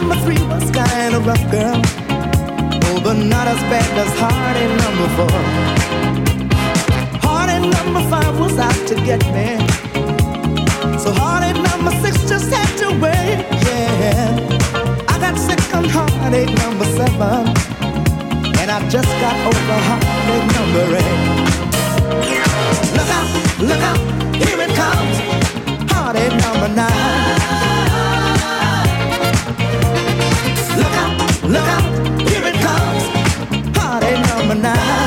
number three was kinda rough, girl but not as bad as Hardy number four. Hardy number five was out to get me, so Hardy number six just had to wait. Yeah, I got sick on heartache number seven, and I just got over heartache number eight. Look out! Look out! Here it comes, heartache number nine. Look out! Look out! 나